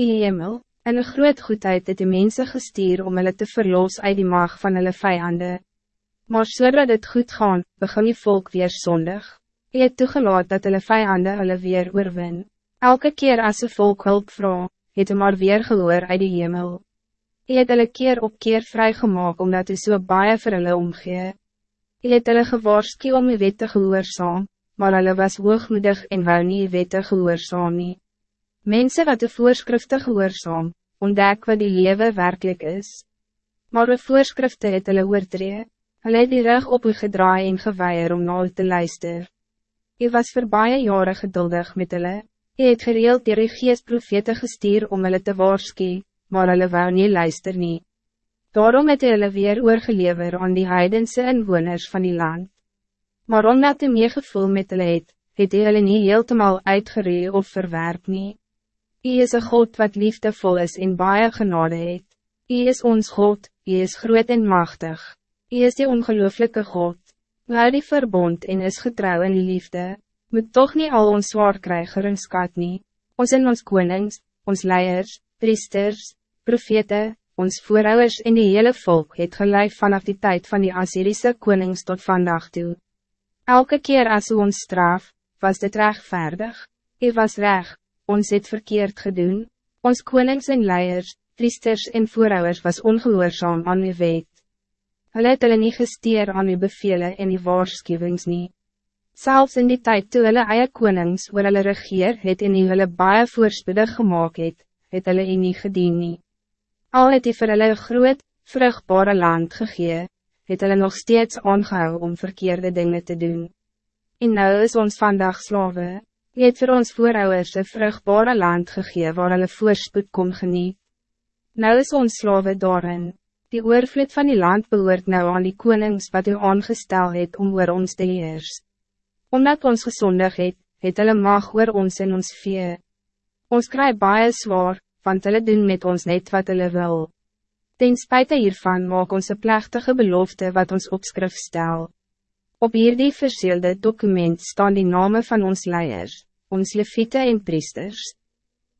Die hemel, en een groot goedheid het die mense gestuur om hulle te verlos uit die mag van hulle vijanden. Maar zodat het goed gaan, begin die volk weer zondig. Hy het toegelaat dat hulle vijanden hulle weer oorwin. Elke keer als een volk hulp vraag, het hy maar weer gehoor uit die hemel. Hy het hulle keer op keer vrygemaak omdat hy so baie vir hulle omgee. Hy het hulle gewaarskie om die wette gehoorzaam, maar hulle was hoogmoedig en wou nie die wette gehoorzaam nie. Mensen wat de voorschriften gehoorzaam, ontdek wat die leven werkelijk is. Maar de voorschriften het hulle oortree, hulle het die rug op u gedraai en geweier om na te luister. U was voor baie jare geduldig met hulle, u het gereeld die geest profete gestuur om hulle te waarskie, maar hulle wou nie luister nie. Daarom het hulle weer oorgelever aan die heidense inwoners van die land. Maar omdat u meer gevoel met hulle het, het hy hulle nie heeltemal uitgeree of verwerp nie. Hij is een God wat liefdevol is en baie genade het. Hij is ons God, Hij is groot en machtig. Hij is die ongelooflijke God. Hou die verbond en is getrouw in die liefde. Moet toch niet al ons zwaarkrijger en skat nie. Ons en ons konings, ons leiers, priesters, profete, ons voorouders en die hele volk het gelijk vanaf die tijd van die Assyrische konings tot vandaag toe. Elke keer als u ons straf, was dit rechtvaardig. Hij was recht ons het verkeerd gedoen, ons konings en leiers, priesters en voorouders was ongehoorzaam aan uw wet. Hulle het hulle nie gesteer aan uw bevelen en die waarschuwings nie. Zelfs in die tijd toe hulle eie konings oor hulle regeer het en hulle baie voorspoedig gemaakt het, het hulle u nie gedien nie. Al het hy vir hulle groot, vrugbare land gegee, het hulle nog steeds aangehou om verkeerde dingen te doen. En nou is ons vandaag slaven. Je het voor ons voorouders een vrugbare land gegee waar hulle voorspoed kom geniet. Nou is ons slawe daarin. Die oorvloed van die land behoort nou aan die konings wat u aangestel het om oor ons te heers. Omdat ons gezondig het, het hulle mag oor ons en ons vee. Ons krijg baie zwaar, want hulle doen met ons net wat hulle wil. Ten spijt hiervan maak ons een plechtige belofte wat ons opskrif stel. Op hierdie verseelde document staan die namen van ons leiers, ons leviete en priesters,